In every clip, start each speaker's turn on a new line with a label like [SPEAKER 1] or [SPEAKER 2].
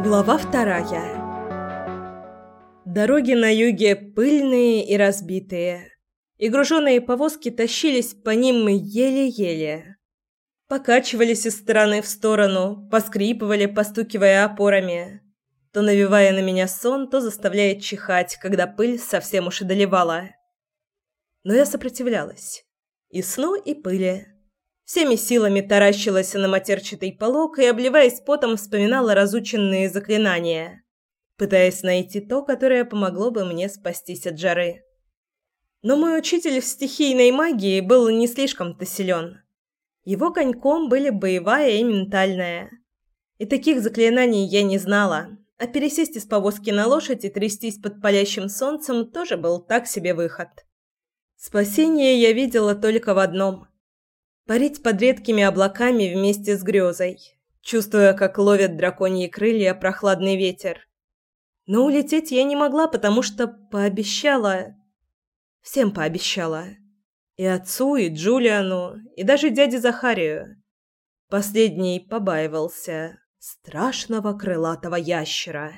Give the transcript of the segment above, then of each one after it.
[SPEAKER 1] Глава вторая. Дороги на юге пыльные и разбитые. И груженные повозки тащились по ним еле-еле. Покачивались из стороны в сторону, поскрипывали, постукивая опорами. То навевая на меня сон, то заставляя чихать, когда пыль совсем уж одолевала. Но я сопротивлялась. И сну, и пыли. Всеми силами таращилась на матерчатый полог и, обливаясь потом, вспоминала разученные заклинания, пытаясь найти то, которое помогло бы мне спастись от жары. Но мой учитель в стихийной магии был не слишком-то силен. Его коньком были боевая и ментальная. И таких заклинаний я не знала, а пересесть из повозки на лошадь и трястись под палящим солнцем тоже был так себе выход. Спасение я видела только в одном – парить под редкими облаками вместе с грезой, чувствуя, как ловят драконьи крылья прохладный ветер. Но улететь я не могла, потому что пообещала... Всем пообещала. И отцу, и Джулиану, и даже дяде Захарию. Последний побаивался страшного крылатого ящера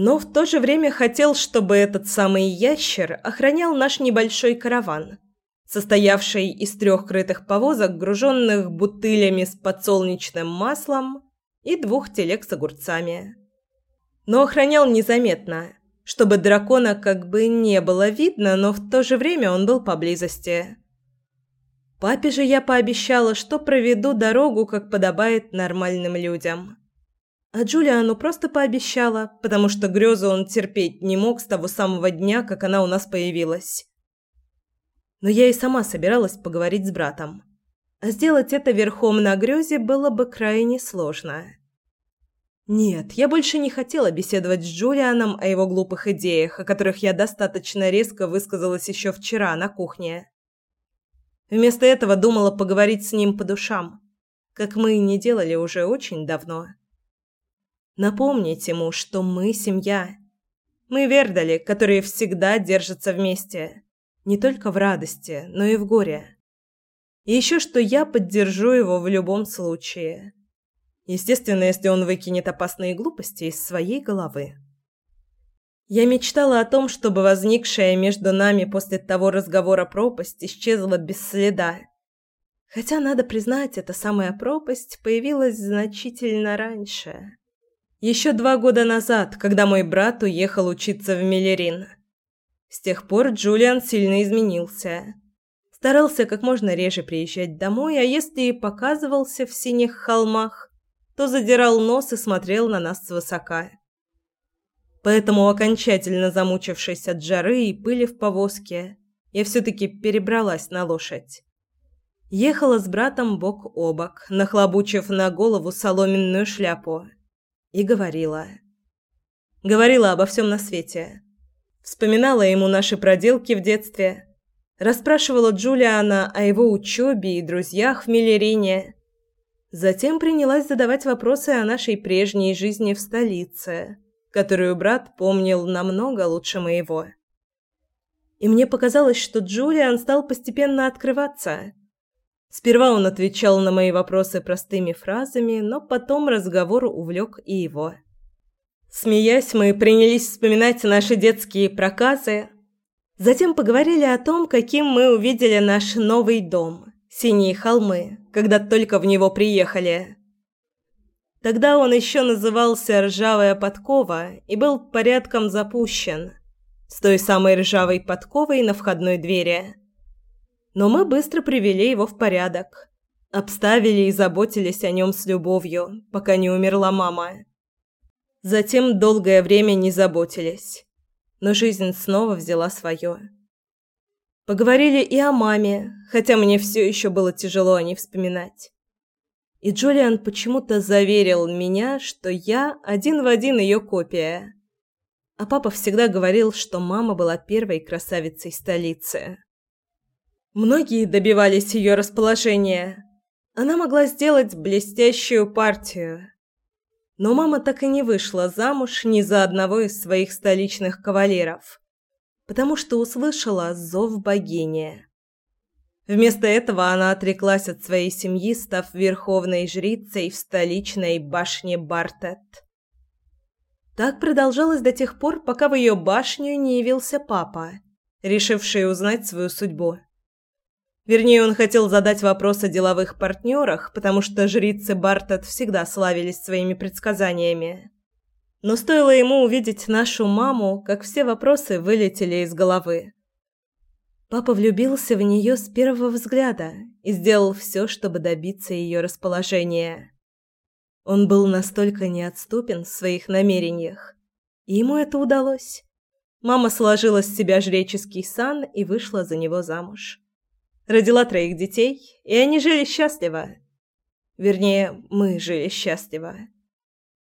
[SPEAKER 1] но в то же время хотел, чтобы этот самый ящер охранял наш небольшой караван, состоявший из трех крытых повозок, груженных бутылями с подсолнечным маслом и двух телег с огурцами. Но охранял незаметно, чтобы дракона как бы не было видно, но в то же время он был поблизости. Папе же я пообещала, что проведу дорогу, как подобает нормальным людям. А Джулиану просто пообещала, потому что грезу он терпеть не мог с того самого дня, как она у нас появилась. Но я и сама собиралась поговорить с братом. Сделать это верхом на грезе было бы крайне сложно. Нет, я больше не хотела беседовать с Джулианом о его глупых идеях, о которых я достаточно резко высказалась еще вчера на кухне. Вместо этого думала поговорить с ним по душам, как мы не делали уже очень давно. Напомнить ему, что мы семья. Мы Вердали, которые всегда держатся вместе. Не только в радости, но и в горе. И еще, что я поддержу его в любом случае. Естественно, если он выкинет опасные глупости из своей головы. Я мечтала о том, чтобы возникшая между нами после того разговора пропасть исчезла без следа. Хотя, надо признать, эта самая пропасть появилась значительно раньше. Еще два года назад, когда мой брат уехал учиться в Миллерин. С тех пор Джулиан сильно изменился. Старался как можно реже приезжать домой, а если и показывался в синих холмах, то задирал нос и смотрел на нас свысока. Поэтому, окончательно замучившись от жары и пыли в повозке, я все-таки перебралась на лошадь. Ехала с братом бок о бок, нахлобучив на голову соломенную шляпу – и говорила. Говорила обо всем на свете. Вспоминала ему наши проделки в детстве. Расспрашивала Джулиана о его учебе и друзьях в Миллерине. Затем принялась задавать вопросы о нашей прежней жизни в столице, которую брат помнил намного лучше моего. И мне показалось, что Джулиан стал постепенно открываться – Сперва он отвечал на мои вопросы простыми фразами, но потом разговор увлек и его. Смеясь, мы принялись вспоминать наши детские проказы. Затем поговорили о том, каким мы увидели наш новый дом, Синие холмы, когда только в него приехали. Тогда он еще назывался «Ржавая подкова» и был порядком запущен, с той самой ржавой подковой на входной двери – но мы быстро привели его в порядок. Обставили и заботились о нем с любовью, пока не умерла мама. Затем долгое время не заботились. Но жизнь снова взяла свое. Поговорили и о маме, хотя мне все еще было тяжело о ней вспоминать. И Джулиан почему-то заверил меня, что я один в один ее копия. А папа всегда говорил, что мама была первой красавицей столицы. Многие добивались ее расположения. Она могла сделать блестящую партию. Но мама так и не вышла замуж ни за одного из своих столичных кавалеров, потому что услышала зов богини. Вместо этого она отреклась от своей семьи, став верховной жрицей в столичной башне Бартет. Так продолжалось до тех пор, пока в ее башню не явился папа, решивший узнать свою судьбу. Вернее, он хотел задать вопрос о деловых партнерах, потому что жрицы Бартет всегда славились своими предсказаниями. Но стоило ему увидеть нашу маму, как все вопросы вылетели из головы. Папа влюбился в нее с первого взгляда и сделал все, чтобы добиться ее расположения. Он был настолько неотступен в своих намерениях, и ему это удалось. Мама сложила с себя жреческий сан и вышла за него замуж. Родила троих детей, и они жили счастливо. Вернее, мы жили счастливо.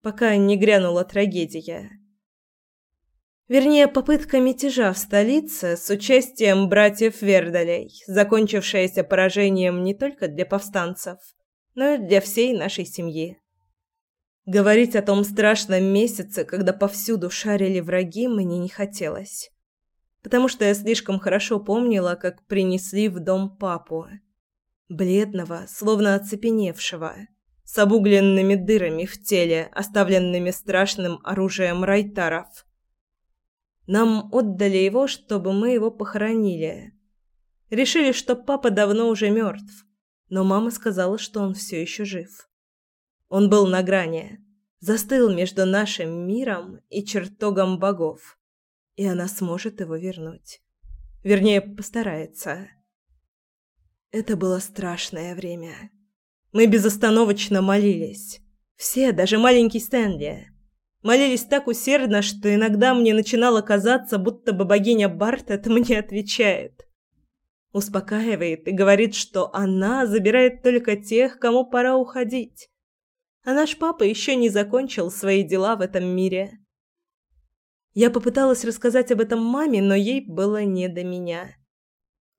[SPEAKER 1] Пока не грянула трагедия. Вернее, попытка мятежа в столице с участием братьев Вердалей, закончившаяся поражением не только для повстанцев, но и для всей нашей семьи. Говорить о том страшном месяце, когда повсюду шарили враги, мне не хотелось потому что я слишком хорошо помнила, как принесли в дом папу. Бледного, словно оцепеневшего, с обугленными дырами в теле, оставленными страшным оружием райтаров. Нам отдали его, чтобы мы его похоронили. Решили, что папа давно уже мертв, но мама сказала, что он все еще жив. Он был на грани, застыл между нашим миром и чертогом богов и она сможет его вернуть. Вернее, постарается. Это было страшное время. Мы безостановочно молились. Все, даже маленький Стэнли. Молились так усердно, что иногда мне начинало казаться, будто бы богиня Бартет мне отвечает. Успокаивает и говорит, что она забирает только тех, кому пора уходить. А наш папа еще не закончил свои дела в этом мире. Я попыталась рассказать об этом маме, но ей было не до меня.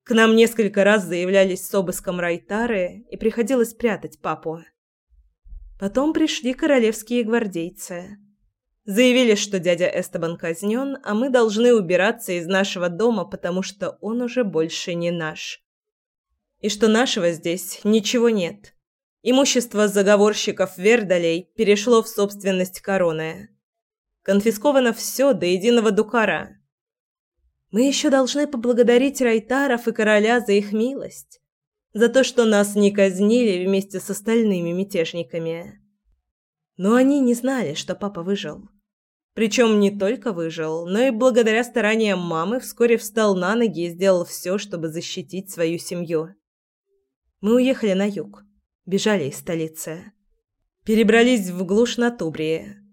[SPEAKER 1] К нам несколько раз заявлялись с обыском Райтары, и приходилось прятать папу. Потом пришли королевские гвардейцы. Заявили, что дядя Эстебан казнен, а мы должны убираться из нашего дома, потому что он уже больше не наш. И что нашего здесь ничего нет. Имущество заговорщиков Вердалей перешло в собственность короны. Конфисковано все до единого дукара. Мы еще должны поблагодарить Райтаров и короля за их милость, за то, что нас не казнили вместе с остальными мятежниками. Но они не знали, что папа выжил. Причем не только выжил, но и благодаря стараниям мамы вскоре встал на ноги и сделал все, чтобы защитить свою семью. Мы уехали на юг, бежали из столицы. Перебрались в глушь на Тубрии,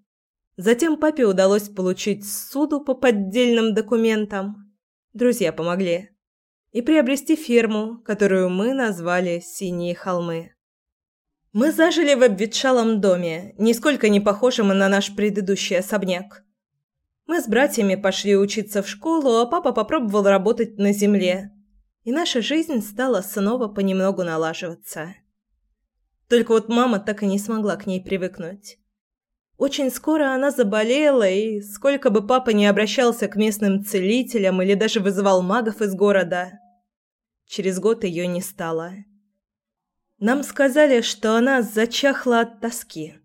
[SPEAKER 1] Затем папе удалось получить суду по поддельным документам. Друзья помогли. И приобрести ферму, которую мы назвали «Синие холмы». Мы зажили в обветшалом доме, нисколько не похожем на наш предыдущий особняк. Мы с братьями пошли учиться в школу, а папа попробовал работать на земле. И наша жизнь стала снова понемногу налаживаться. Только вот мама так и не смогла к ней привыкнуть. Очень скоро она заболела, и сколько бы папа ни обращался к местным целителям или даже вызывал магов из города, через год ее не стало. Нам сказали, что она зачахла от тоски.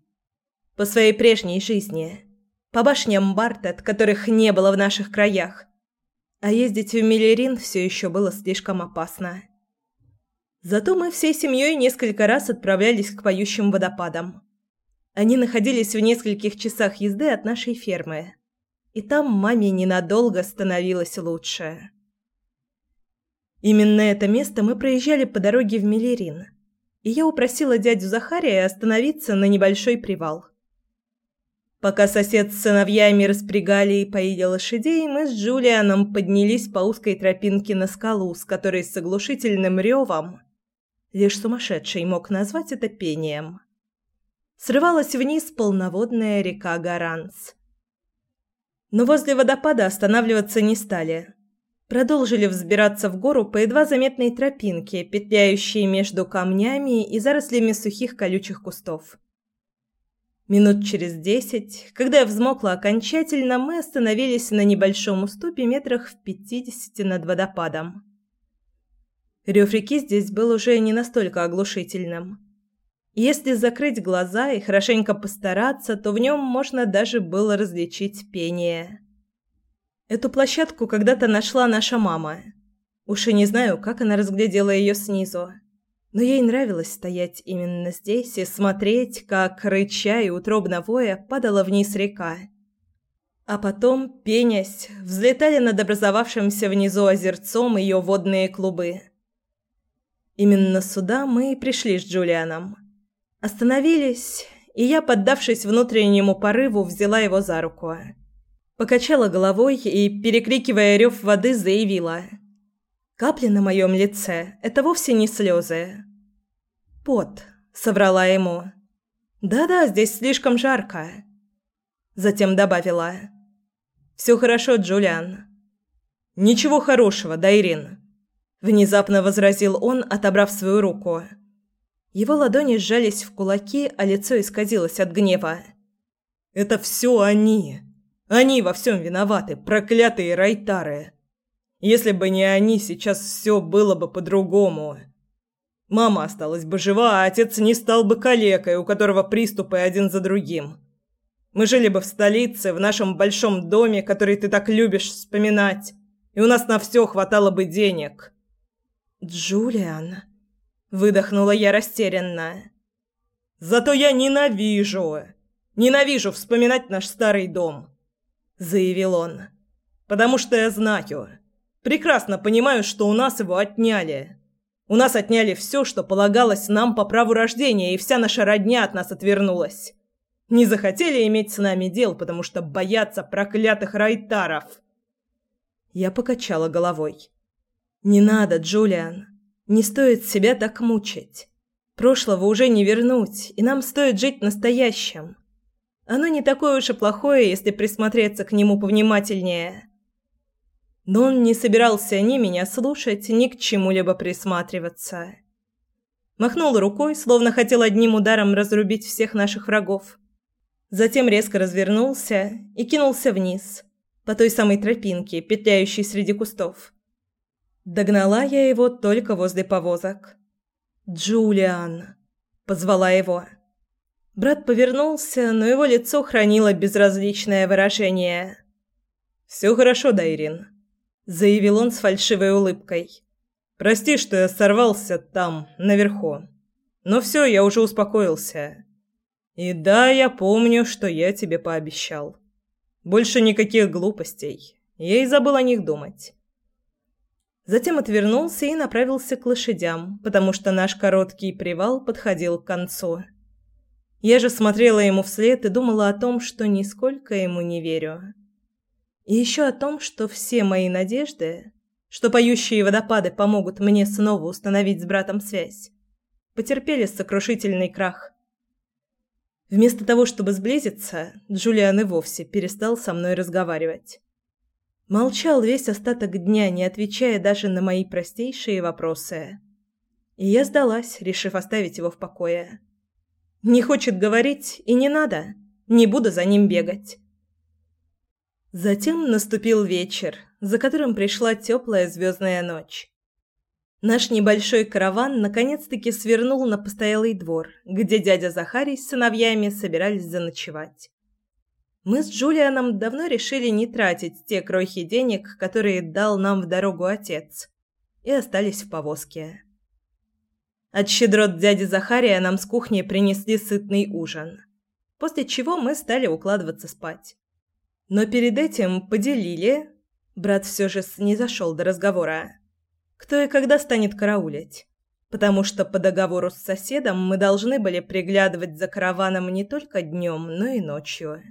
[SPEAKER 1] По своей прежней жизни. По башням Бартет, которых не было в наших краях. А ездить в Миллерин все еще было слишком опасно. Зато мы всей семьей несколько раз отправлялись к поющим водопадам. Они находились в нескольких часах езды от нашей фермы. И там маме ненадолго становилось лучше. Именно это место мы проезжали по дороге в Миллерин. И я упросила дядю Захария остановиться на небольшой привал. Пока сосед с сыновьями распрягали и поили лошадей, мы с Джулианом поднялись по узкой тропинке на скалу, с которой с оглушительным ревом, лишь сумасшедший мог назвать это пением, срывалась вниз полноводная река Гаранс. Но возле водопада останавливаться не стали. Продолжили взбираться в гору по едва заметной тропинке, петляющей между камнями и зарослями сухих колючих кустов. Минут через десять, когда я взмокла окончательно, мы остановились на небольшом уступе метрах в пятидесяти над водопадом. Рев реки здесь был уже не настолько оглушительным. Если закрыть глаза и хорошенько постараться, то в нем можно даже было различить пение. Эту площадку когда-то нашла наша мама. Уж и не знаю, как она разглядела ее снизу. Но ей нравилось стоять именно здесь и смотреть, как, рыча и утробно воя, падала вниз река. А потом, пенясь, взлетали над образовавшимся внизу озерцом ее водные клубы. Именно сюда мы и пришли с Джулианом. Остановились, и я, поддавшись внутреннему порыву, взяла его за руку. Покачала головой и, перекрикивая рев воды, заявила. «Капли на моем лице – это вовсе не слезы». «Пот», – соврала ему. «Да-да, здесь слишком жарко». Затем добавила. «Все хорошо, Джулиан». «Ничего хорошего, Дайрин», – внезапно возразил он, отобрав свою руку. «Да». Его ладони сжались в кулаки, а лицо исказилось от гнева. «Это все они! Они во всем виноваты, проклятые райтары! Если бы не они, сейчас все было бы по-другому. Мама осталась бы жива, а отец не стал бы калекой, у которого приступы один за другим. Мы жили бы в столице, в нашем большом доме, который ты так любишь вспоминать, и у нас на все хватало бы денег». «Джулиан...» Выдохнула я растерянно. «Зато я ненавижу, ненавижу вспоминать наш старый дом», — заявил он. «Потому что я знаю, прекрасно понимаю, что у нас его отняли. У нас отняли все, что полагалось нам по праву рождения, и вся наша родня от нас отвернулась. Не захотели иметь с нами дел, потому что боятся проклятых райтаров». Я покачала головой. «Не надо, Джулиан. Не стоит себя так мучить. Прошлого уже не вернуть, и нам стоит жить настоящим. Оно не такое уж и плохое, если присмотреться к нему повнимательнее. Но он не собирался ни меня слушать, ни к чему-либо присматриваться. Махнул рукой, словно хотел одним ударом разрубить всех наших врагов. Затем резко развернулся и кинулся вниз, по той самой тропинке, петляющей среди кустов. Догнала я его только возле повозок. «Джулиан!» – позвала его. Брат повернулся, но его лицо хранило безразличное выражение. «Все хорошо, Дайрин», – заявил он с фальшивой улыбкой. «Прости, что я сорвался там, наверху. Но все, я уже успокоился. И да, я помню, что я тебе пообещал. Больше никаких глупостей. Я и забыл о них думать. Затем отвернулся и направился к лошадям, потому что наш короткий привал подходил к концу. Я же смотрела ему вслед и думала о том, что нисколько ему не верю. И еще о том, что все мои надежды, что поющие водопады помогут мне снова установить с братом связь, потерпели сокрушительный крах. Вместо того, чтобы сблизиться, Джулиан и вовсе перестал со мной разговаривать. Молчал весь остаток дня, не отвечая даже на мои простейшие вопросы. И я сдалась, решив оставить его в покое. Не хочет говорить, и не надо. Не буду за ним бегать. Затем наступил вечер, за которым пришла теплая звездная ночь. Наш небольшой караван наконец-таки свернул на постоялый двор, где дядя Захарий с сыновьями собирались заночевать. Мы с Джулианом давно решили не тратить те крохи денег, которые дал нам в дорогу отец, и остались в повозке. От щедрот дяди Захария нам с кухни принесли сытный ужин, после чего мы стали укладываться спать. Но перед этим поделили, брат все же не зашел до разговора, кто и когда станет караулить, потому что по договору с соседом мы должны были приглядывать за караваном не только днем, но и ночью.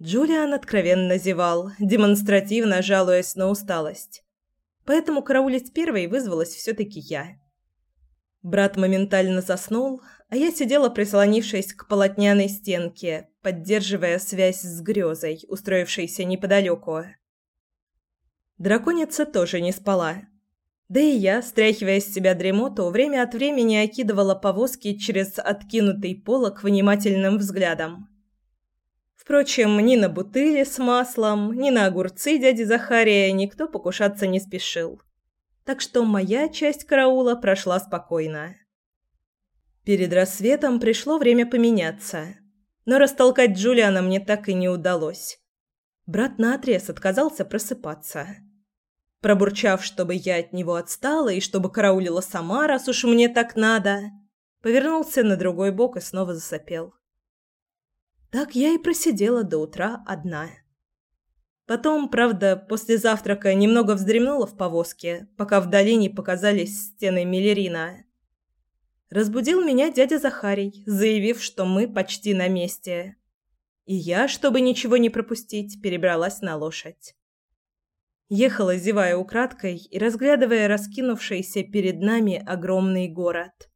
[SPEAKER 1] Джулиан откровенно зевал, демонстративно жалуясь на усталость. Поэтому караулить первой вызвалась все-таки я. Брат моментально заснул, а я сидела, прислонившись к полотняной стенке, поддерживая связь с грезой, устроившейся неподалеку. Драконица тоже не спала. Да и я, стряхивая с себя дремоту, время от времени окидывала повозки через откинутый полок внимательным взглядом. Впрочем, ни на бутыли с маслом, ни на огурцы дяди Захария никто покушаться не спешил. Так что моя часть караула прошла спокойно. Перед рассветом пришло время поменяться, но растолкать Джулиана мне так и не удалось. Брат наотрез отказался просыпаться. Пробурчав, чтобы я от него отстала и чтобы караулила сама, раз уж мне так надо, повернулся на другой бок и снова засопел. Так я и просидела до утра одна. Потом, правда, после завтрака немного вздремнула в повозке, пока в долине показались стены Миллерина. Разбудил меня дядя Захарий, заявив, что мы почти на месте. И я, чтобы ничего не пропустить, перебралась на лошадь. Ехала, зевая украдкой и разглядывая раскинувшийся перед нами огромный город.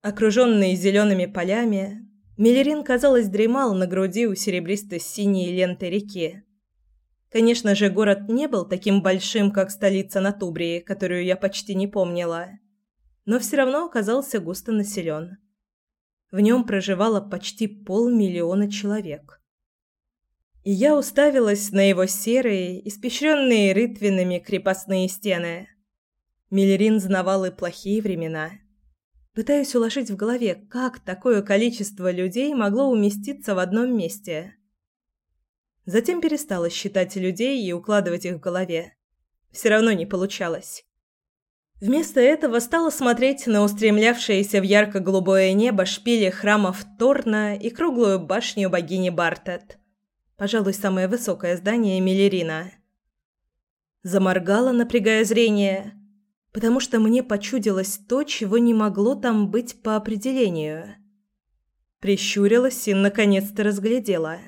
[SPEAKER 1] Окруженный зелеными полями, Миллерин, казалось, дремал на груди у серебристо-синей ленты реки. Конечно же, город не был таким большим, как столица Натубрии, которую я почти не помнила но все равно оказался густо населен. В нем проживало почти полмиллиона человек. И я уставилась на его серые, испещренные рытвинами крепостные стены. Миллерин знавал и плохие времена. Пытаюсь уложить в голове, как такое количество людей могло уместиться в одном месте. Затем перестала считать людей и укладывать их в голове. Все равно не получалось. Вместо этого стала смотреть на устремлявшиеся в ярко-голубое небо шпили храмов Торна и круглую башню богини Бартет. Пожалуй, самое высокое здание Миллерина. Заморгала, напрягая зрение, потому что мне почудилось то, чего не могло там быть по определению. Прищурилась и, наконец-то, разглядела.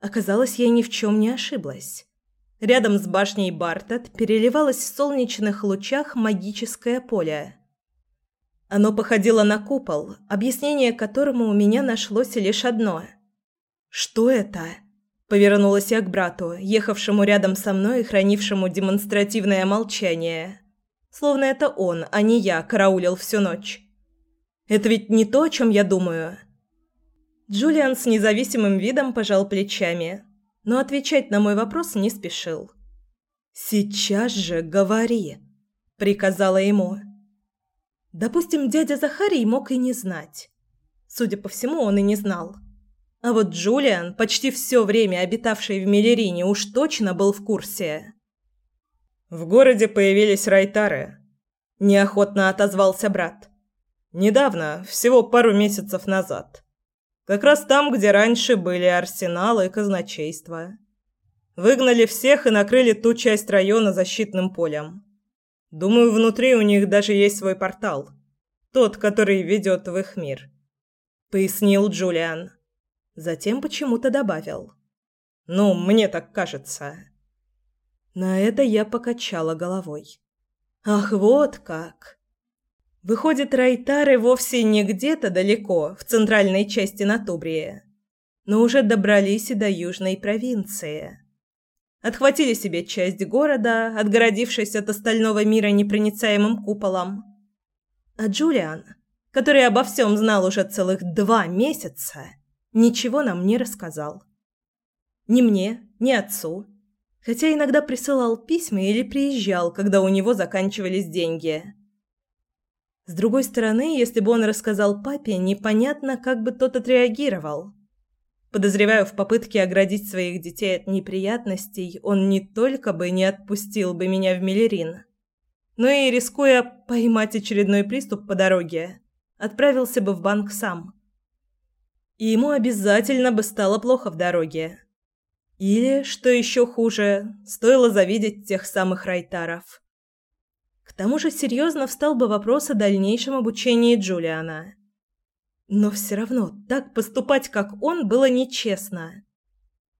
[SPEAKER 1] Оказалось, я ни в чем не ошиблась. Рядом с башней Бартет переливалось в солнечных лучах магическое поле. Оно походило на купол, объяснение которому у меня нашлось лишь одно. «Что это?» Повернулась я к брату, ехавшему рядом со мной и хранившему демонстративное молчание. Словно это он, а не я, караулил всю ночь. «Это ведь не то, о чем я думаю». Джулиан с независимым видом пожал плечами, но отвечать на мой вопрос не спешил. «Сейчас же говори», — приказала ему. Допустим, дядя Захарий мог и не знать. Судя по всему, он и не знал. А вот Джулиан, почти все время обитавший в Миллерине, уж точно был в курсе.
[SPEAKER 2] «В городе появились райтары», – неохотно отозвался брат. «Недавно, всего пару месяцев назад. Как раз там, где раньше были арсенал и казначейство. Выгнали всех и накрыли ту часть района защитным полем. Думаю, внутри у них даже есть свой портал. Тот, который ведет в их мир. Пояснил Джулиан. Затем почему-то добавил. Ну, мне так кажется.
[SPEAKER 1] На это я покачала головой. Ах, вот как. Выходит, Райтары вовсе не где-то далеко, в центральной части Натубрии, но уже добрались и до южной провинции. Отхватили себе часть города, отгородившись от остального мира непроницаемым куполом. А Джулиан, который обо всем знал уже целых два месяца, ничего нам не рассказал. Ни мне, ни отцу. Хотя иногда присылал письма или приезжал, когда у него заканчивались деньги – с другой стороны, если бы он рассказал папе, непонятно, как бы тот отреагировал. Подозреваю, в попытке оградить своих детей от неприятностей, он не только бы не отпустил бы меня в Миллерин, но и, рискуя поймать очередной приступ по дороге, отправился бы в банк сам. И ему обязательно бы стало плохо в дороге. Или, что еще хуже, стоило завидеть тех самых райтаров. К тому же серьезно встал бы вопрос о дальнейшем обучении Джулиана. Но все равно так поступать, как он, было нечестно.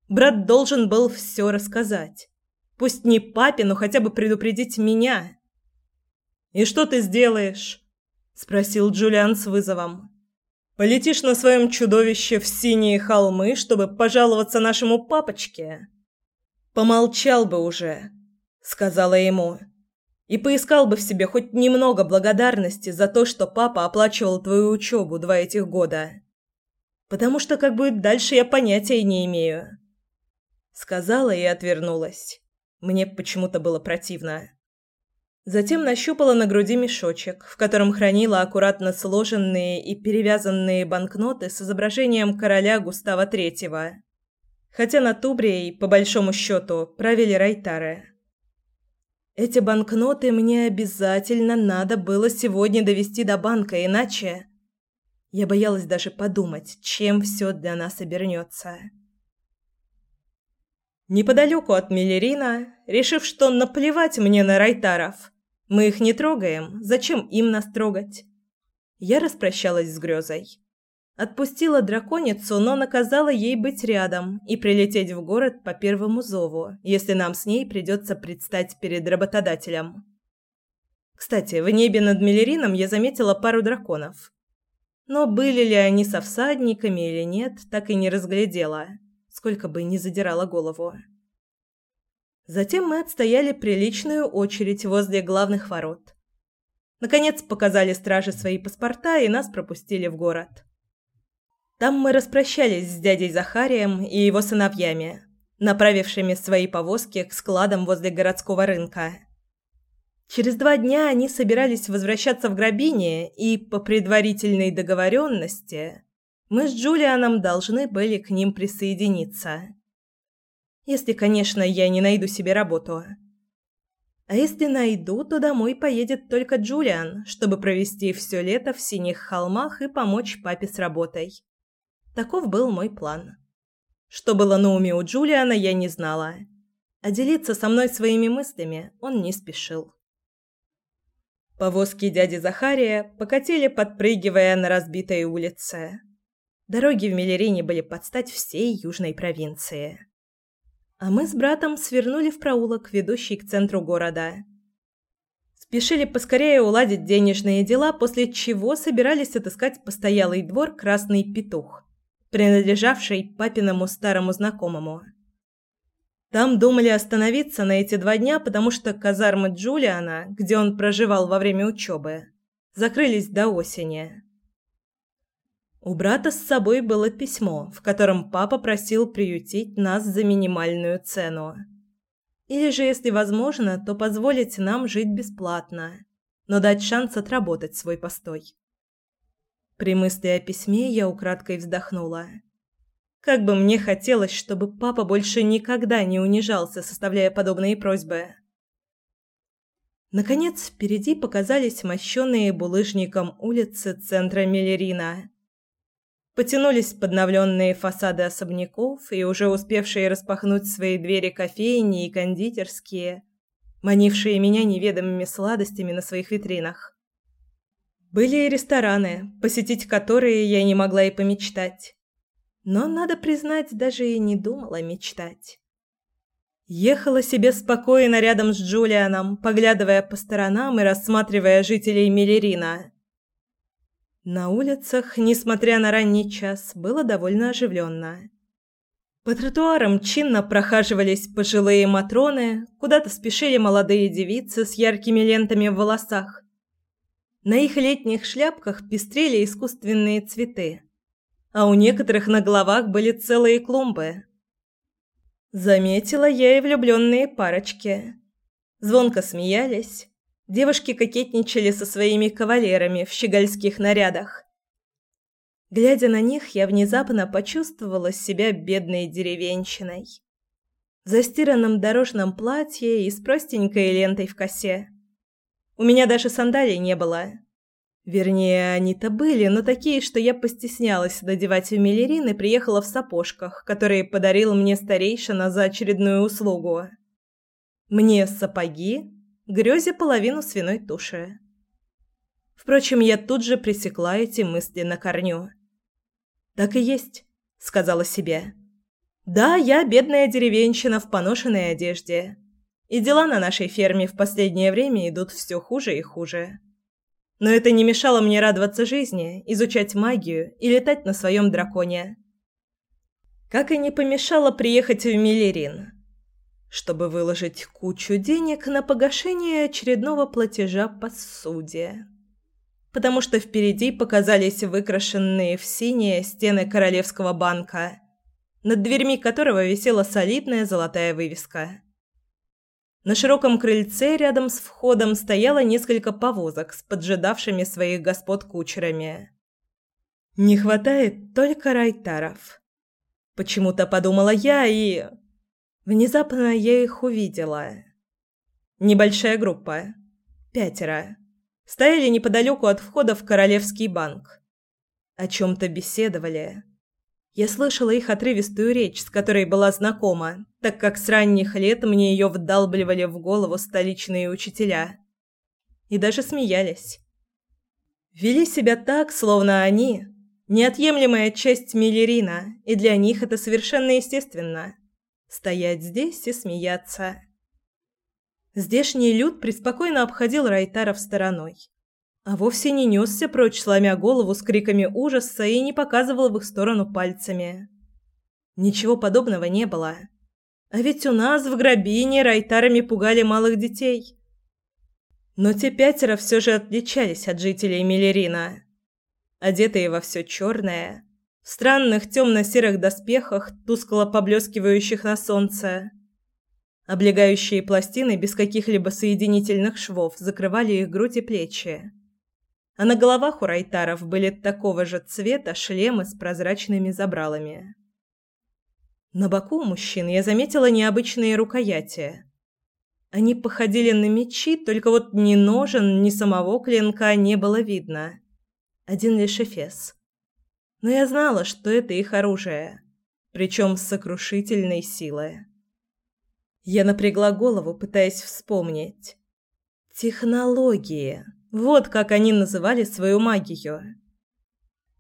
[SPEAKER 1] Брат должен был все рассказать. Пусть не папе, но хотя бы предупредить меня.
[SPEAKER 2] «И что ты сделаешь?» – спросил Джулиан с вызовом. «Полетишь на своем чудовище в синие холмы, чтобы пожаловаться нашему папочке?»
[SPEAKER 1] «Помолчал бы уже», – сказала ему и поискал бы в себе хоть немного благодарности за то, что папа оплачивал твою учебу два этих года. Потому что как будет дальше, я понятия не имею. Сказала и отвернулась. Мне почему-то было противно. Затем нащупала на груди мешочек, в котором хранила аккуратно сложенные и перевязанные банкноты с изображением короля Густава III. Хотя на Тубрией, по большому счету, правили райтары. Эти банкноты мне обязательно надо было сегодня довести до банка, иначе... Я боялась даже подумать, чем все для нас обернется. Неподалеку от Миллерина, решив, что наплевать мне на райтаров, мы их не трогаем, зачем им нас трогать? Я распрощалась с грезой. Отпустила драконицу, но наказала ей быть рядом и прилететь в город по первому зову, если нам с ней придется предстать перед работодателем. Кстати, в небе над Миллерином я заметила пару драконов. Но были ли они со всадниками или нет, так и не разглядела, сколько бы ни задирала голову. Затем мы отстояли приличную очередь возле главных ворот. Наконец показали страже свои паспорта и нас пропустили в город. Там мы распрощались с дядей Захарием и его сыновьями, направившими свои повозки к складам возле городского рынка. Через два дня они собирались возвращаться в Грабине, и по предварительной договоренности мы с Джулианом должны были к ним присоединиться. Если, конечно, я не найду себе работу. А если найду, то домой поедет только Джулиан, чтобы провести все лето в Синих холмах и помочь папе с работой. Таков был мой план. Что было на уме у Джулиана, я не знала. А делиться со мной своими мыслями он не спешил. Повозки дяди Захария покатили, подпрыгивая на разбитой улице. Дороги в Миллерине были под стать всей южной провинции. А мы с братом свернули в проулок, ведущий к центру города. Спешили поскорее уладить денежные дела, после чего собирались отыскать постоялый двор «Красный петух», принадлежавший папиному старому знакомому. Там думали остановиться на эти два дня, потому что казармы Джулиана, где он проживал во время учебы, закрылись до осени. У брата с собой было письмо, в котором папа просил приютить нас за минимальную цену. Или же, если возможно, то позволить нам жить бесплатно, но дать шанс отработать свой постой. При мысли о письме я украдкой вздохнула. Как бы мне хотелось, чтобы папа больше никогда не унижался, составляя подобные просьбы. Наконец, впереди показались мощенные булыжником улицы центра Миллерина. Потянулись подновленные фасады особняков и уже успевшие распахнуть свои двери кофейни и кондитерские, манившие меня неведомыми сладостями на своих витринах. Были и рестораны, посетить которые я не могла и помечтать. Но, надо признать, даже и не думала мечтать. Ехала себе спокойно рядом с Джулианом, поглядывая по сторонам и рассматривая жителей Миллерина. На улицах, несмотря на ранний час, было довольно оживленно. По тротуарам чинно прохаживались пожилые матроны, куда-то спешили молодые девицы с яркими лентами в волосах. На их летних шляпках пестрели искусственные цветы а у некоторых на головах были целые клумбы. Заметила я и влюбленные парочки. Звонко смеялись. Девушки кокетничали со своими кавалерами в щегольских нарядах. Глядя на них, я внезапно почувствовала себя бедной деревенщиной. В застиранном дорожном платье и с простенькой лентой в косе. У меня даже сандалий не было. Вернее, они-то были, но такие, что я постеснялась надевать в Миллерин и приехала в сапожках, которые подарил мне старейшина за очередную услугу. Мне сапоги, грёзе половину свиной туши. Впрочем, я тут же пресекла эти мысли на корню. «Так и есть», — сказала себе. «Да, я бедная деревенщина в поношенной одежде. И дела на нашей ферме в последнее время идут все хуже и хуже». Но это не мешало мне радоваться жизни, изучать магию и летать на своем драконе. Как и не помешало приехать в Миллерин, чтобы выложить кучу денег на погашение очередного платежа по суде. Потому что впереди показались выкрашенные в синие стены Королевского банка, над дверьми которого висела солидная золотая вывеска. На широком крыльце рядом с входом стояло несколько повозок с поджидавшими своих господ кучерами. Не хватает только райтаров. Почему-то подумала я и... Внезапно я их увидела. Небольшая группа. Пятеро. Стояли неподалеку от входа в Королевский банк. О чем-то беседовали. Я слышала их отрывистую речь, с которой была знакома, так как с ранних лет мне ее вдалбливали в голову столичные учителя. И даже смеялись. Вели себя так, словно они – неотъемлемая часть Миллерина, и для них это совершенно естественно – стоять здесь и смеяться. Здешний люд преспокойно обходил Райтаров стороной а вовсе не несся прочь, сломя голову с криками ужаса и не показывал в их сторону пальцами. Ничего подобного не было. А ведь у нас в грабине райтарами пугали малых детей. Но те пятеро все же отличались от жителей Миллерина. Одетые во все черное, в странных темно-серых доспехах, тускло поблескивающих на солнце. Облегающие пластины без каких-либо соединительных швов закрывали их грудь и плечи а на головах у райтаров были такого же цвета шлемы с прозрачными забралами. На боку у мужчин я заметила необычные рукояти. Они походили на мечи, только вот ни ножен, ни самого клинка не было видно. Один лишь эфес. Но я знала, что это их оружие, причем с сокрушительной силой. Я напрягла голову, пытаясь вспомнить. Технологии. Вот как они называли свою магию.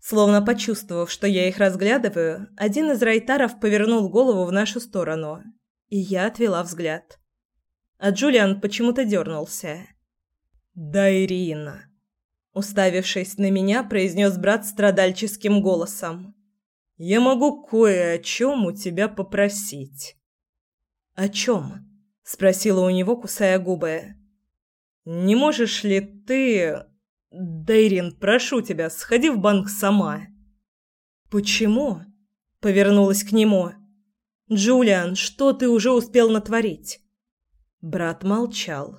[SPEAKER 1] Словно почувствовав, что я их разглядываю, один из райтаров повернул голову в нашу сторону, и я отвела взгляд. А Джулиан почему-то дернулся. «Да, Ирина!» Уставившись на меня, произнес брат страдальческим голосом. «Я могу кое о чем у тебя попросить». «О чем?» – спросила у него, кусая губы. Не можешь ли ты... Дейрин, прошу тебя, сходи в банк сама. Почему? Повернулась к нему. Джулиан, что ты уже успел натворить? Брат молчал.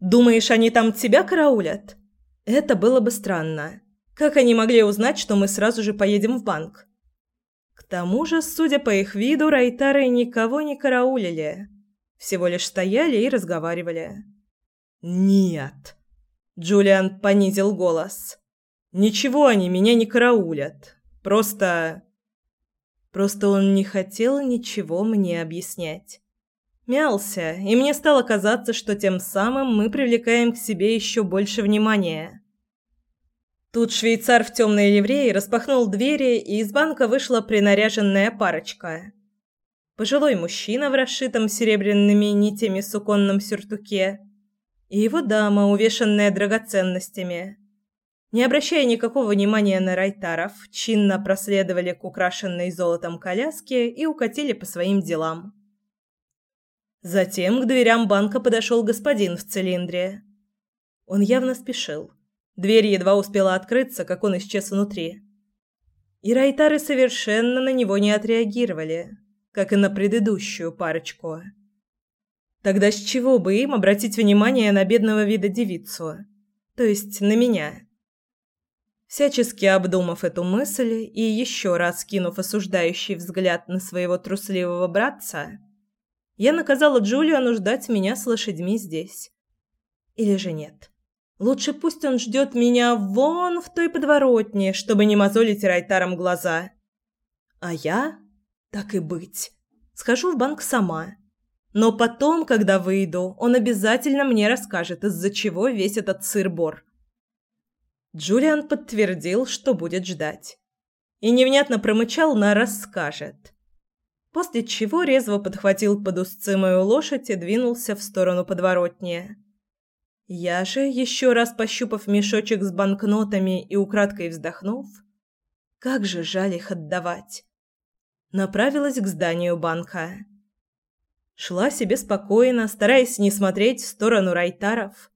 [SPEAKER 1] Думаешь, они там тебя караулят? Это было бы странно. Как они могли узнать, что мы сразу же поедем в банк? К тому же, судя по их виду, райтары никого не караулили. Всего лишь стояли и разговаривали. «Нет!» Джулиан понизил голос. «Ничего они меня не караулят. Просто...» Просто он не хотел ничего мне объяснять. Мялся, и мне стало казаться, что тем самым мы привлекаем к себе еще больше внимания. Тут швейцар в темной ливрее распахнул двери, и из банка вышла принаряженная парочка. Пожилой мужчина в расшитом серебряными нитями суконном сюртуке и его дама, увешанная драгоценностями. Не обращая никакого внимания на райтаров, чинно проследовали к украшенной золотом коляске и укатили по своим делам. Затем к дверям банка подошел господин в цилиндре. Он явно спешил. Дверь едва успела открыться, как он исчез внутри. И райтары совершенно на него не отреагировали, как и на предыдущую парочку. Тогда с чего бы им обратить внимание на бедного вида девицу? То есть на меня? Всячески обдумав эту мысль и еще раз кинув осуждающий взгляд на своего трусливого братца, я наказала Джулиану ждать меня с лошадьми здесь. Или же нет? Лучше пусть он ждет меня вон в той подворотне, чтобы не мозолить райтаром глаза. А я, так и быть, схожу в банк сама но потом, когда выйду, он обязательно мне расскажет, из-за чего весь этот сыр-бор. Джулиан подтвердил, что будет ждать. И невнятно промычал на «расскажет». После чего резво подхватил под узцы мою лошадь и двинулся в сторону подворотни. Я же, еще раз пощупав мешочек с банкнотами и украдкой вздохнув, как же жаль их отдавать, направилась к зданию банка. Шла себе спокойно, стараясь не смотреть в сторону райтаров.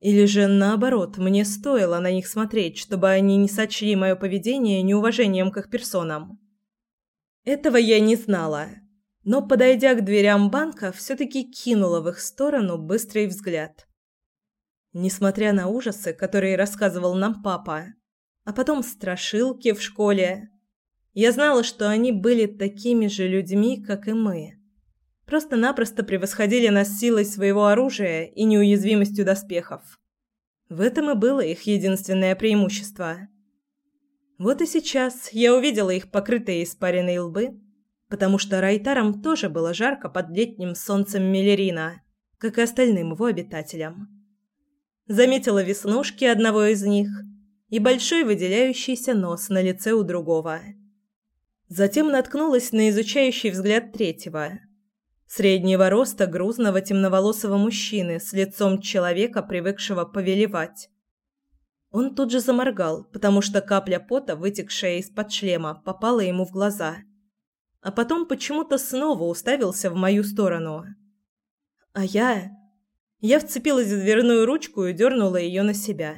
[SPEAKER 1] Или же наоборот, мне стоило на них смотреть, чтобы они не сочли мое поведение неуважением к их персонам. Этого я не знала. но, подойдя к дверям банка, все-таки кинула в их сторону быстрый взгляд. Несмотря на ужасы, которые рассказывал нам папа, а потом страшилки в школе, я знала, что они были такими же людьми, как и мы. Просто-напросто превосходили нас силой своего оружия и неуязвимостью доспехов. В этом и было их единственное преимущество. Вот и сейчас я увидела их покрытые испаренные лбы, потому что Райтарам тоже было жарко под летним солнцем Мелерина, как и остальным его обитателям. Заметила веснушки одного из них и большой выделяющийся нос на лице у другого. Затем наткнулась на изучающий взгляд третьего. Среднего роста грузного темноволосого мужчины с лицом человека, привыкшего повелевать. Он тут же заморгал, потому что капля пота, вытекшая из-под шлема, попала ему в глаза – а потом почему-то снова уставился в мою сторону. А я... Я вцепилась в дверную ручку и дернула ее на себя,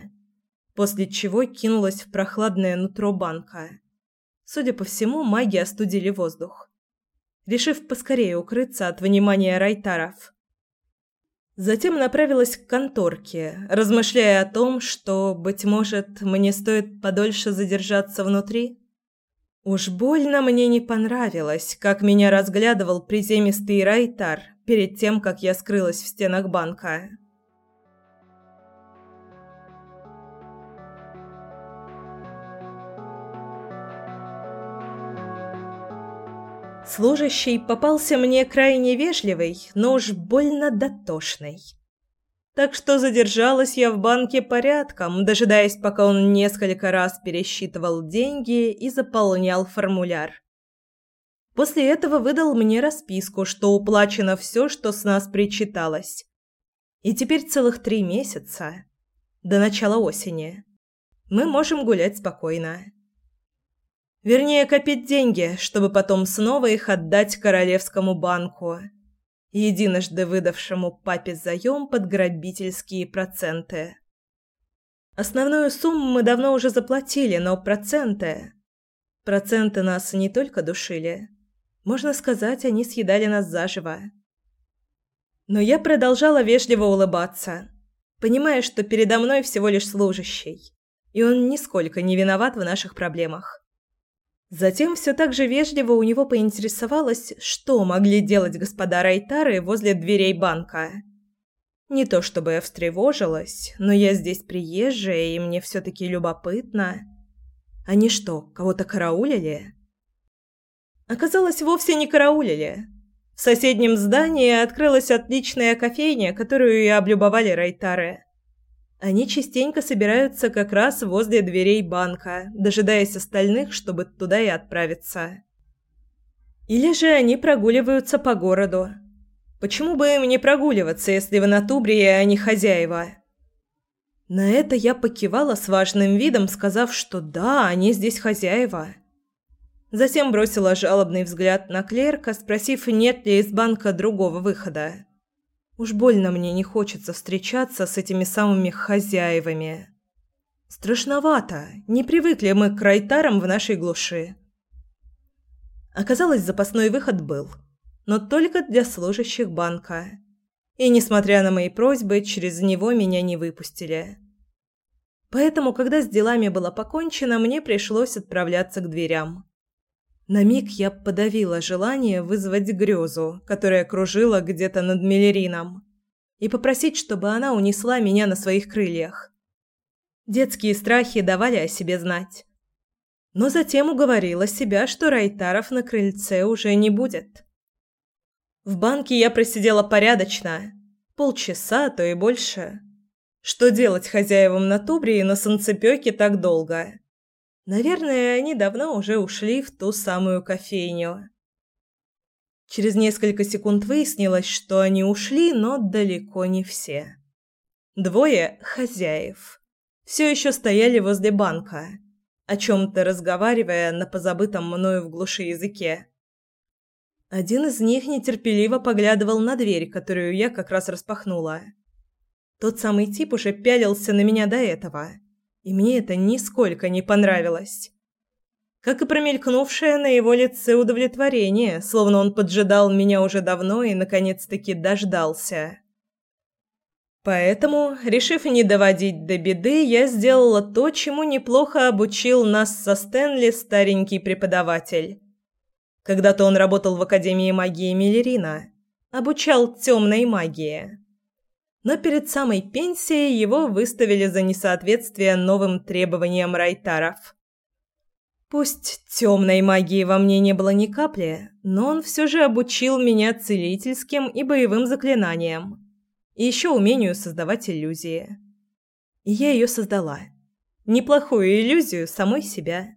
[SPEAKER 1] после чего кинулась в прохладное нутро банка. Судя по всему, маги остудили воздух, решив поскорее укрыться от внимания райтаров. Затем направилась к конторке, размышляя о том, что, быть может, мне стоит подольше задержаться внутри. Уж больно мне не понравилось, как меня разглядывал приземистый Райтар перед тем, как я скрылась в стенах банка. Служащий попался мне крайне вежливый, но уж больно дотошный так что задержалась я в банке порядком, дожидаясь, пока он несколько раз пересчитывал деньги и заполнял формуляр. После этого выдал мне расписку, что уплачено все, что с нас причиталось. И теперь целых три месяца, до начала осени, мы можем гулять спокойно. Вернее, копить деньги, чтобы потом снова их отдать Королевскому банку – единожды выдавшему папе заем под грабительские проценты. Основную сумму мы давно уже заплатили, но проценты... Проценты нас не только душили. Можно сказать, они съедали нас заживо. Но я продолжала вежливо улыбаться, понимая, что передо мной всего лишь служащий, и он нисколько не виноват в наших проблемах. Затем все так же вежливо у него поинтересовалась, что могли делать господа Райтары возле дверей банка. Не то чтобы я встревожилась, но я здесь приезжая, и мне все-таки любопытно. Они что, кого-то караулили? Оказалось, вовсе не караулили. В соседнем здании открылась отличная кофейня, которую и облюбовали Райтары. Они частенько собираются как раз возле дверей банка, дожидаясь остальных, чтобы туда и отправиться. Или же они прогуливаются по городу. Почему бы им не прогуливаться, если вы на Тубре, а не хозяева? На это я покивала с важным видом, сказав, что да, они здесь хозяева. Затем бросила жалобный взгляд на клерка, спросив, нет ли из банка другого выхода. Уж больно мне не хочется встречаться с этими самыми хозяевами. Страшновато, не привыкли мы к райтарам в нашей глуши. Оказалось, запасной выход был, но только для служащих банка. И, несмотря на мои просьбы, через него меня не выпустили. Поэтому, когда с делами было покончено, мне пришлось отправляться к дверям. На миг я подавила желание вызвать грезу, которая кружила где-то над Мелерином, и попросить, чтобы она унесла меня на своих крыльях. Детские страхи давали о себе знать. Но затем уговорила себя, что Райтаров на крыльце уже не будет. В банке я просидела порядочно, полчаса, то и больше. Что делать хозяевам на Тубре и на Санцепёке так долго? Наверное, они давно уже ушли в ту самую кофейню. Через несколько секунд выяснилось, что они ушли, но далеко не все. Двое хозяев все еще стояли возле банка, о чем-то разговаривая на позабытом мною в глуши языке. Один из них нетерпеливо поглядывал на дверь, которую я как раз распахнула. Тот самый тип уже пялился на меня до этого – и мне это нисколько не понравилось. как и промелькнувшее на его лице удовлетворение, словно он поджидал меня уже давно и наконец-таки дождался. Поэтому, решив не доводить до беды, я сделала то, чему неплохо обучил нас со Стэнли старенький преподаватель. Когда-то он работал в Академии магии Миллерина, обучал темной магии. Но перед самой пенсией его выставили за несоответствие новым требованиям райтаров. Пусть темной магии во мне не было ни капли, но он все же обучил меня целительским и боевым заклинаниям и еще умению создавать иллюзии. И я ее создала. Неплохую иллюзию самой себя.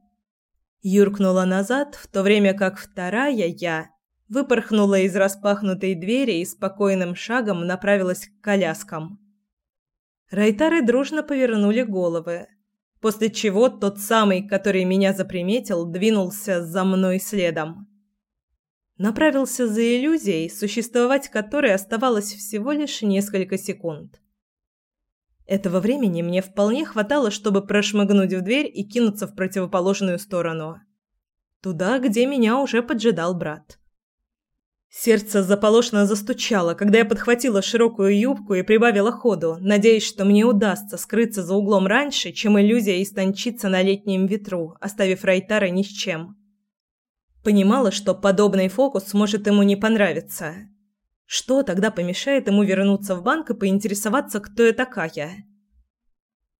[SPEAKER 1] Юркнула назад, в то время как вторая я выпорхнула из распахнутой двери и спокойным шагом направилась к коляскам. Райтары дружно повернули головы, после чего тот самый, который меня заприметил, двинулся за мной следом направился за иллюзией, существовать которой оставалось всего лишь несколько секунд. Этого времени мне вполне хватало, чтобы прошмыгнуть в дверь и кинуться в противоположную сторону. Туда, где меня уже поджидал брат. Сердце заполошно застучало, когда я подхватила широкую юбку и прибавила ходу, надеясь, что мне удастся скрыться за углом раньше, чем иллюзия истончится на летнем ветру, оставив Райтара ни с чем. Понимала, что подобный фокус может ему не понравиться. Что тогда помешает ему вернуться в банк и поинтересоваться, кто я такая?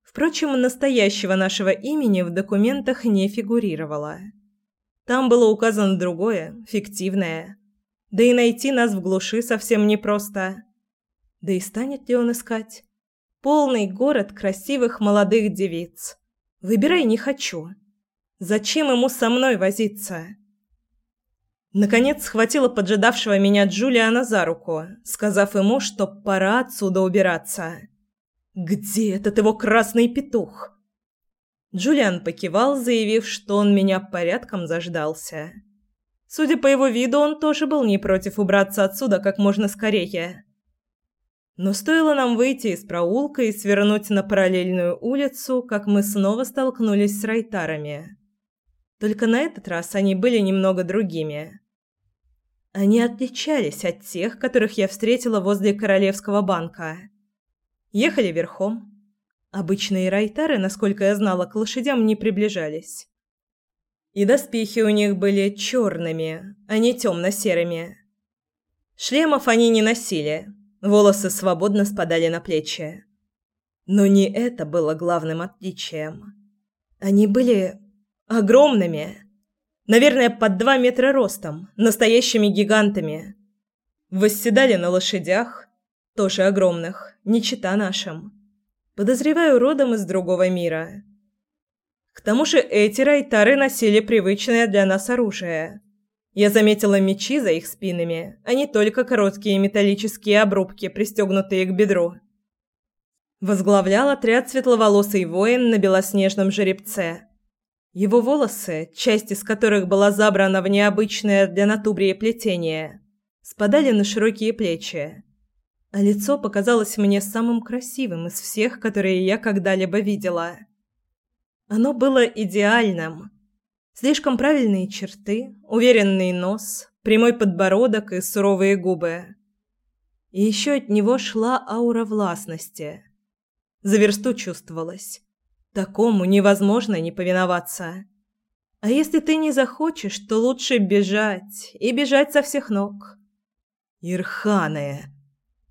[SPEAKER 1] Впрочем, настоящего нашего имени в документах не фигурировало. Там было указано другое, фиктивное. Да и найти нас в глуши совсем непросто. Да и станет ли он искать? Полный город красивых молодых девиц. Выбирай не хочу. Зачем ему со мной возиться? Наконец схватила поджидавшего меня Джулиана за руку, сказав ему, что пора отсюда убираться. «Где этот его красный петух?» Джулиан покивал, заявив, что он меня порядком заждался. Судя по его виду, он тоже был не против убраться отсюда как можно скорее. Но стоило нам выйти из проулка и свернуть на параллельную улицу, как мы снова столкнулись с райтарами. Только на этот раз они были немного другими. Они отличались от тех, которых я встретила возле Королевского банка. Ехали верхом. Обычные райтары, насколько я знала, к лошадям не приближались. И доспехи у них были черными, а не темно-серыми. Шлемов они не носили, волосы свободно спадали на плечи. Но не это было главным отличием. Они были огромными, Наверное, под два метра ростом, настоящими гигантами. Восседали на лошадях, тоже огромных, не чита нашим. Подозреваю, родом из другого мира. К тому же эти райтары носили привычное для нас оружие. Я заметила мечи за их спинами, а не только короткие металлические обрубки, пристегнутые к бедру. Возглавлял отряд светловолосый воин на белоснежном жеребце – его волосы, часть из которых была забрана в необычное для Натубрии плетение, спадали на широкие плечи, а лицо показалось мне самым красивым из всех, которые я когда-либо видела. Оно было идеальным. Слишком правильные черты, уверенный нос, прямой подбородок и суровые губы. И еще от него шла аура властности. За версту чувствовалась. Такому невозможно не повиноваться. А если ты не захочешь, то лучше бежать, и бежать со всех ног. Ирханы,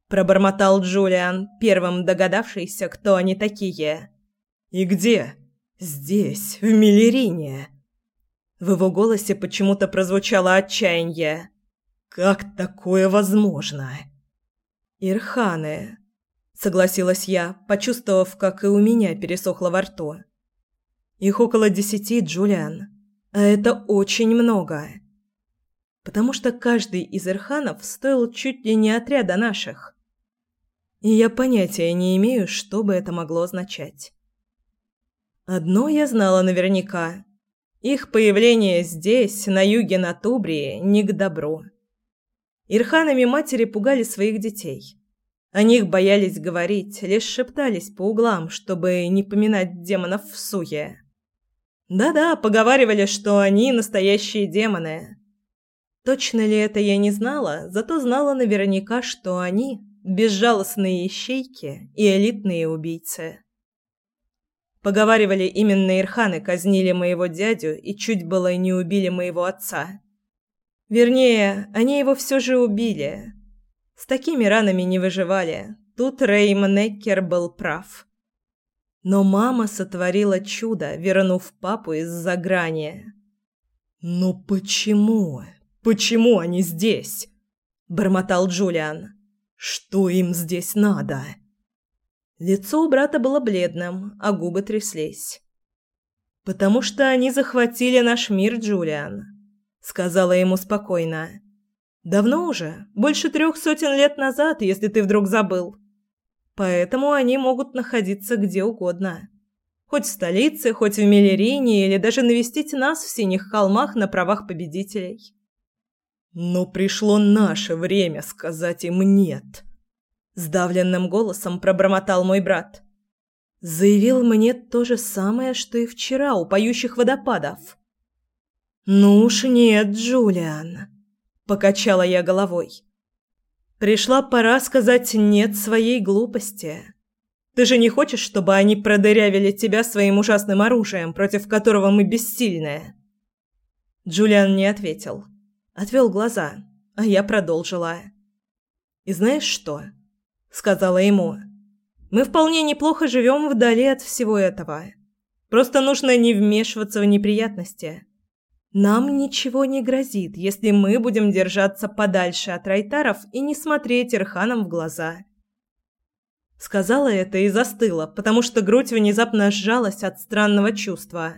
[SPEAKER 1] пробормотал Джулиан, первым догадавшийся, кто они такие. И где? Здесь, в Миллерине. В его голосе почему-то прозвучало отчаяние. Как такое возможно? Ирханы, согласилась я, почувствовав, как и у меня пересохло во рту. Их около десяти, Джулиан. А это очень много. Потому что каждый из ирханов стоил чуть ли не отряда наших. И я понятия не имею, что бы это могло означать. Одно я знала наверняка. Их появление здесь, на юге Натубрии, не к добру. Ирханами матери пугали своих детей. О них боялись говорить, лишь шептались по углам, чтобы не поминать демонов в суе. Да-да, поговаривали, что они настоящие демоны. Точно ли это я не знала, зато знала наверняка, что они безжалостные ищейки и элитные убийцы. Поговаривали, именно Ирханы казнили моего дядю и чуть было не убили моего отца. Вернее, они его все же убили. С такими ранами не выживали. Тут Рейм Неккер был прав. Но мама сотворила чудо, вернув папу из-за грани.
[SPEAKER 2] «Но почему? Почему они здесь?» – бормотал Джулиан. «Что им здесь надо?»
[SPEAKER 1] Лицо у брата было бледным, а губы тряслись. «Потому что они захватили наш мир, Джулиан», — сказала ему спокойно. «Давно уже, больше трех сотен лет назад, если ты вдруг забыл. Поэтому они могут находиться где угодно. Хоть в столице, хоть в Миллерине или даже навестить нас в Синих холмах на правах победителей».
[SPEAKER 2] «Но пришло наше время сказать им «нет»,
[SPEAKER 1] сдавленным голосом пробормотал мой брат. Заявил мне то же самое, что и вчера у поющих водопадов. Ну уж нет, Джулиан, покачала я головой. Пришла пора сказать нет своей глупости. Ты же не хочешь, чтобы они продырявили тебя своим ужасным оружием, против которого мы бессильны? Джулиан не ответил. Отвел глаза, а я продолжила. И знаешь что? Сказала ему. Мы вполне неплохо живем вдали от всего этого. Просто нужно не вмешиваться в неприятности. Нам ничего не грозит, если мы будем держаться подальше от райтаров и не смотреть Ирханам в глаза. Сказала это и застыла, потому что грудь внезапно сжалась от странного чувства,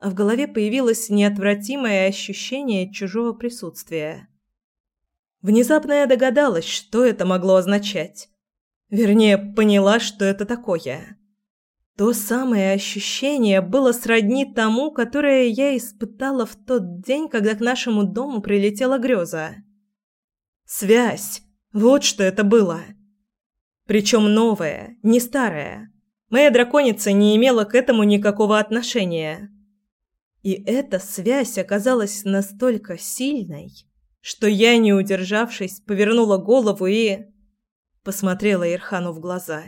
[SPEAKER 1] а в голове появилось неотвратимое ощущение чужого присутствия. Внезапно я догадалась, что это могло означать. Вернее, поняла, что это такое. То самое ощущение было сродни тому, которое я испытала в тот день, когда к нашему дому прилетела греза. Связь. Вот что это было. Причем новая, не старая. Моя драконица не имела к этому никакого отношения. И эта связь оказалась настолько сильной, что я, не удержавшись, повернула голову и посмотрела Ирхану в глаза.